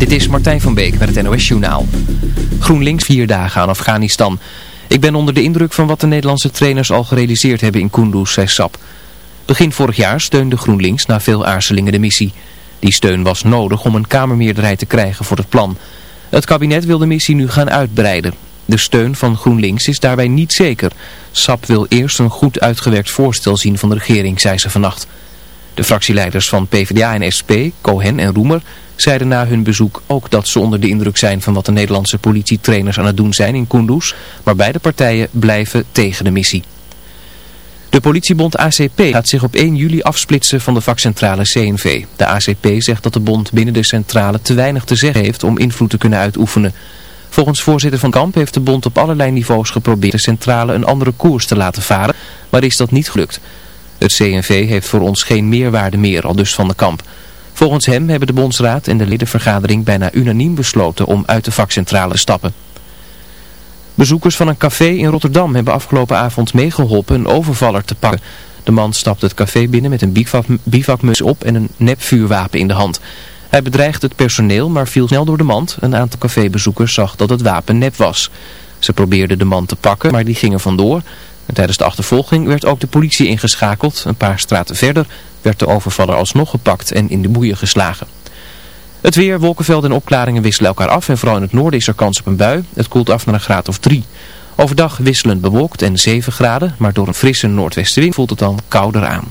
Dit is Martijn van Beek met het NOS Journaal. GroenLinks vier dagen aan Afghanistan. Ik ben onder de indruk van wat de Nederlandse trainers al gerealiseerd hebben in Kunduz, zei Sap. Begin vorig jaar steunde GroenLinks na veel aarzelingen de missie. Die steun was nodig om een kamermeerderheid te krijgen voor het plan. Het kabinet wil de missie nu gaan uitbreiden. De steun van GroenLinks is daarbij niet zeker. SAP wil eerst een goed uitgewerkt voorstel zien van de regering, zei ze vannacht. De fractieleiders van PvdA en SP, Cohen en Roemer, zeiden na hun bezoek ook dat ze onder de indruk zijn van wat de Nederlandse politietrainers aan het doen zijn in Kunduz, maar beide partijen blijven tegen de missie. De politiebond ACP gaat zich op 1 juli afsplitsen van de vakcentrale CNV. De ACP zegt dat de bond binnen de centrale te weinig te zeggen heeft om invloed te kunnen uitoefenen. Volgens voorzitter van Kamp heeft de bond op allerlei niveaus geprobeerd de centrale een andere koers te laten varen, maar is dat niet gelukt. Het CNV heeft voor ons geen meerwaarde meer, al dus van de Kamp. Volgens hem hebben de bondsraad en de ledenvergadering bijna unaniem besloten om uit de vakcentrale te stappen. Bezoekers van een café in Rotterdam hebben afgelopen avond meegeholpen een overvaller te pakken. De man stapte het café binnen met een bivakmuts op en een nepvuurwapen in de hand. Hij bedreigde het personeel, maar viel snel door de mand. Een aantal cafébezoekers zag dat het wapen nep was. Ze probeerden de man te pakken, maar die gingen vandoor. En tijdens de achtervolging werd ook de politie ingeschakeld. Een paar straten verder werd de overvaller alsnog gepakt en in de boeien geslagen. Het weer, wolkenvelden en opklaringen wisselen elkaar af en vooral in het noorden is er kans op een bui. Het koelt af naar een graad of 3. Overdag wisselend bewolkt en 7 graden, maar door een frisse noordwestenwind voelt het dan kouder aan.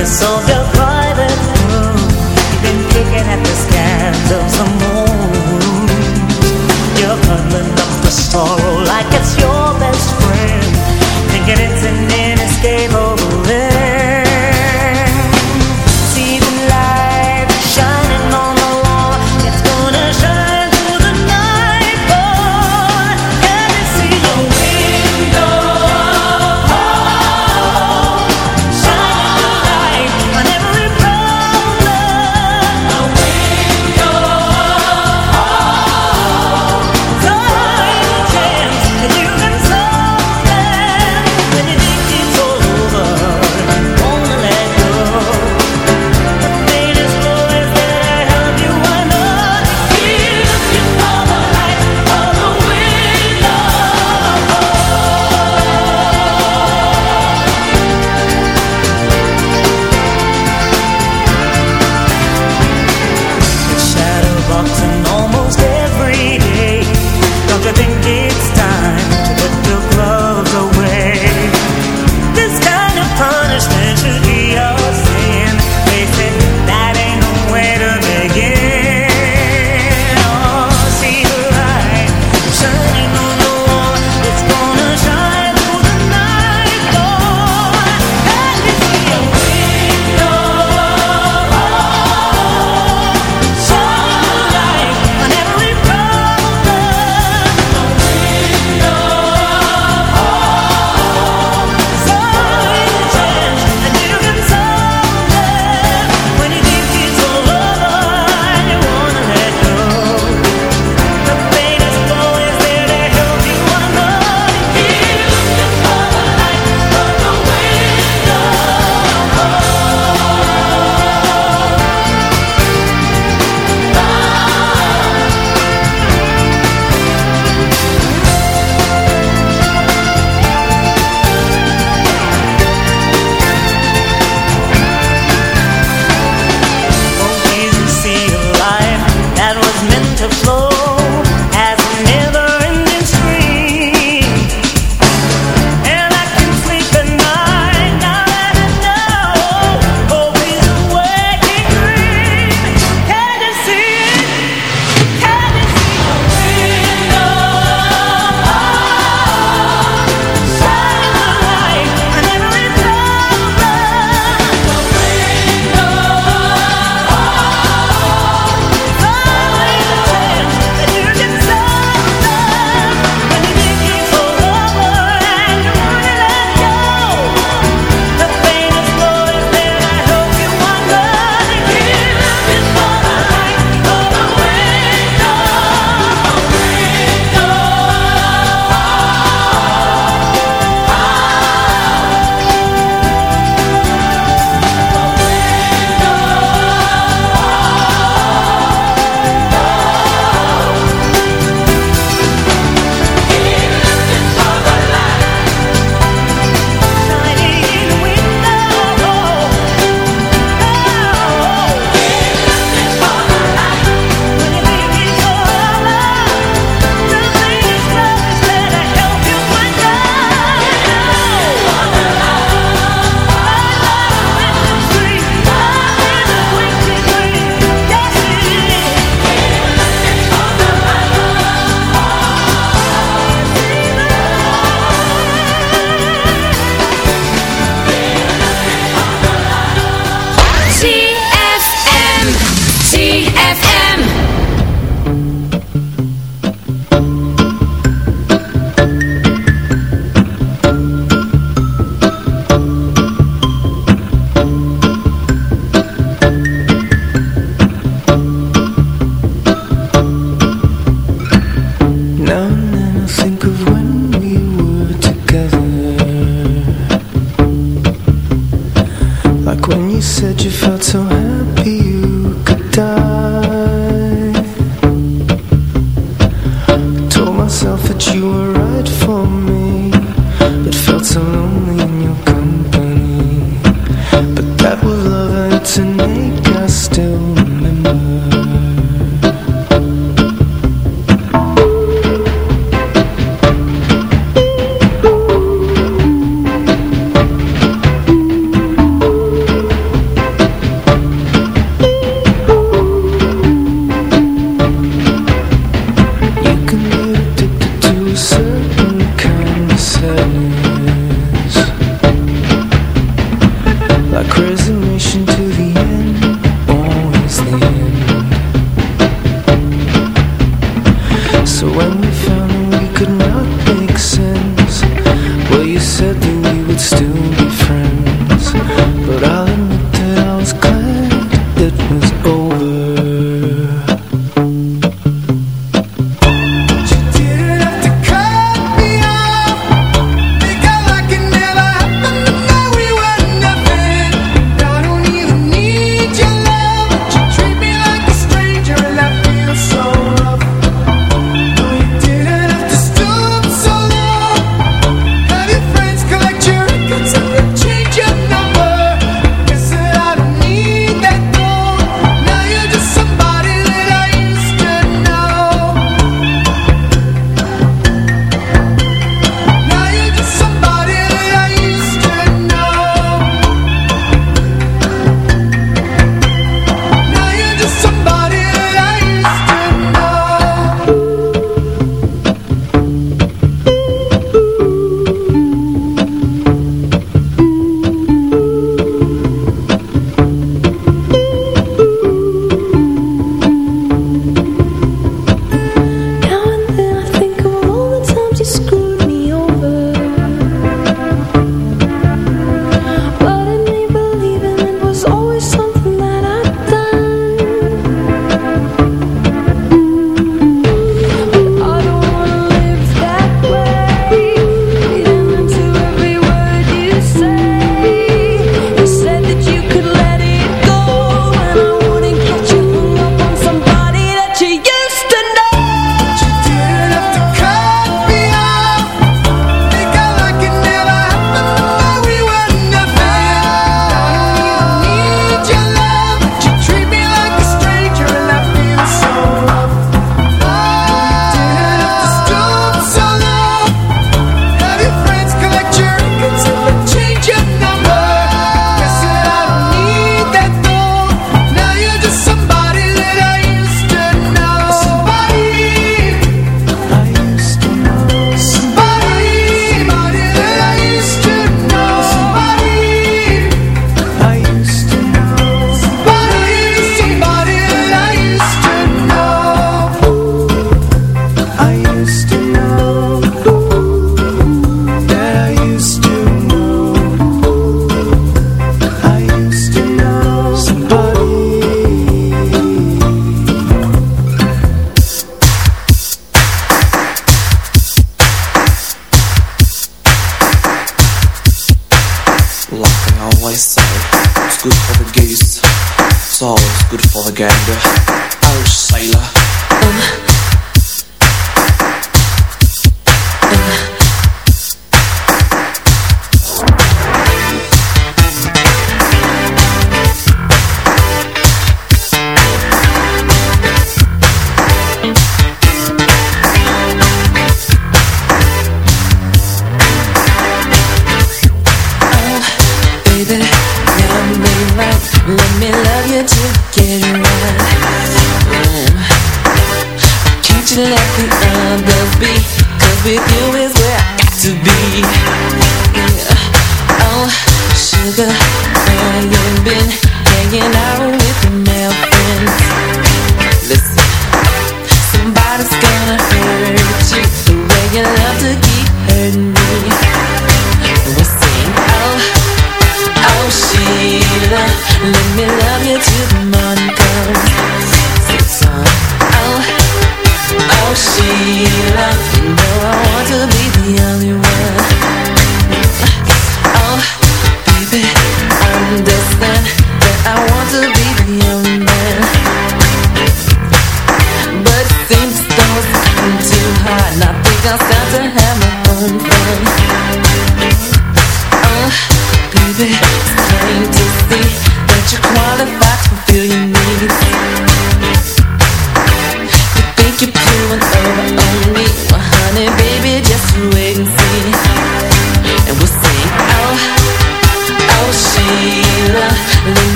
is so divided room. You've been at the of the moon. You're up the sorrow like a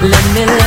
Instead of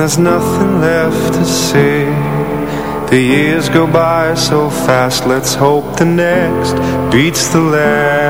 there's nothing left to see. The years go by so fast Let's hope the next beats the last.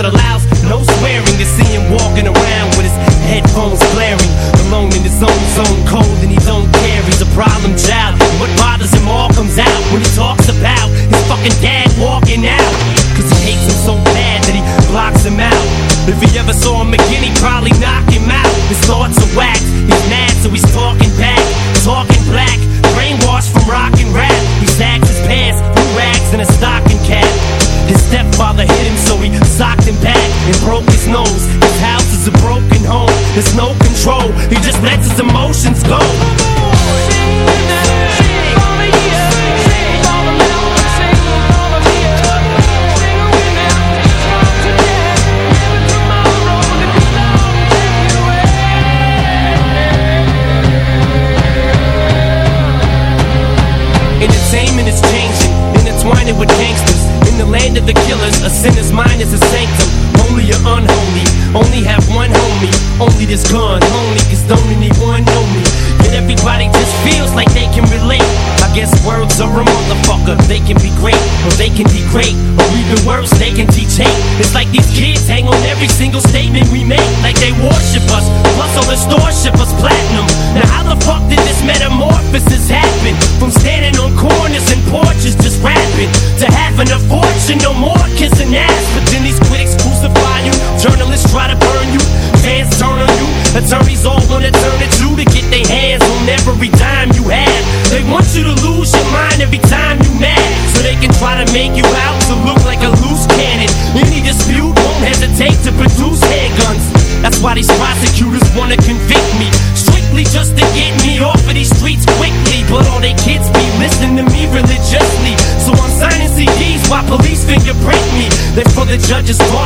that allows no swearing to see him walking around with his headphones blaring. Alone in his own zone, cold and he don't care. He's a problem child. What bothers him all comes out when he talks about his fucking dad walking out. Cause he hates him so bad that he blocks him out. If he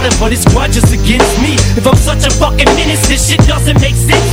daughter, but his grudge against me. If I'm such a fucking menace, this shit doesn't make sense,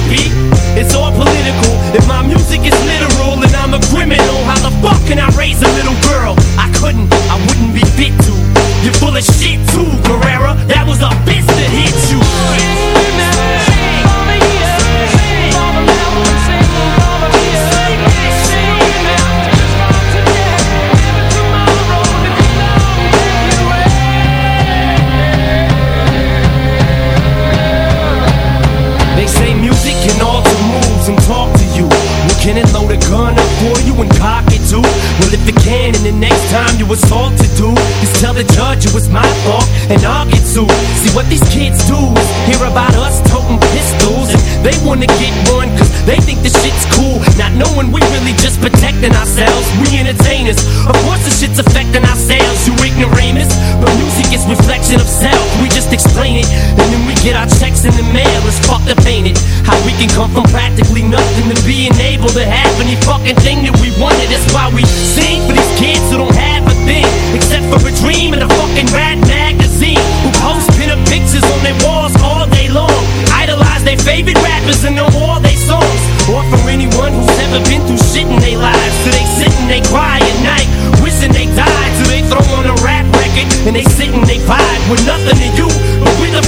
these kids do is hear about us toting pistols and they wanna get one cause they think the shit's cool. Not knowing we really just protecting ourselves. We entertainers. Of course the shit's affecting ourselves, you ignoramus. But music is reflection of self. We just explain it and then we get our checks in the mail. It's fucked up, ain't it? How we can come from practically nothing to being able to have any fucking thing that we wanted. That's why we sing for these kids who don't have a thing except for a dream and a fucking rat magazine. Who post pinup pictures on their walls all day long. Idolize their favorite rappers and know all their songs. Or for anyone who's ever been through shit in their lives. So they sit and they cry at night, wishing they died. So they throw on a rap record and they sit and they vibe with nothing to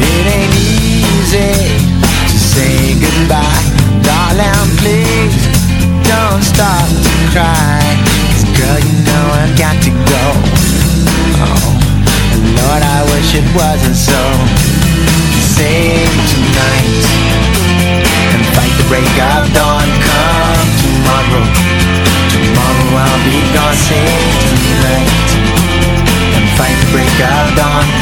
It ain't easy to say goodbye. Darling, please don't stop to cry. Cause girl, you know I've got to go. Oh, Lord, I wish it wasn't so. Save tonight And fight the break of dawn. Come tomorrow. Tomorrow I'll be gone. Save tonight And fight the break of dawn